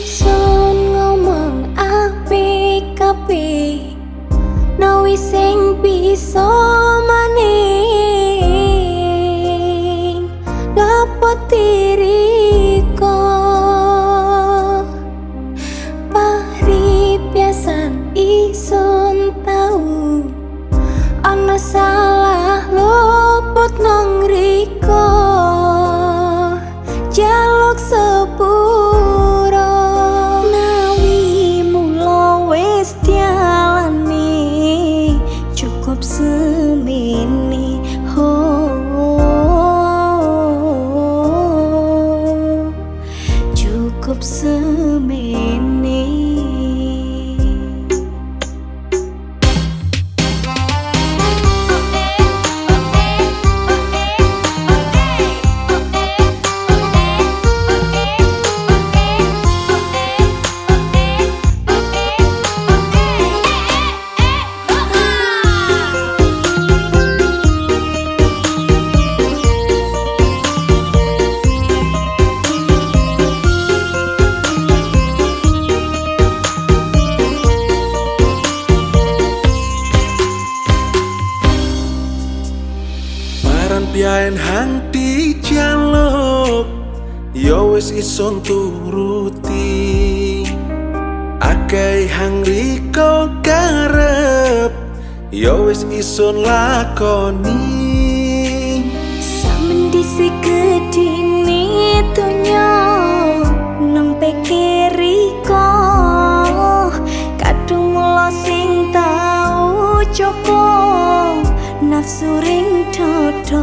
ison ngomong apik kapi nawi sing bisa maning. Dapat tiriko pari biasan ison tau ana salah Piaen hang di jaluk wis ison turuti. Akai hang riko karep Yo wis ison lakoni Samendisi kedini tunya Suring Toto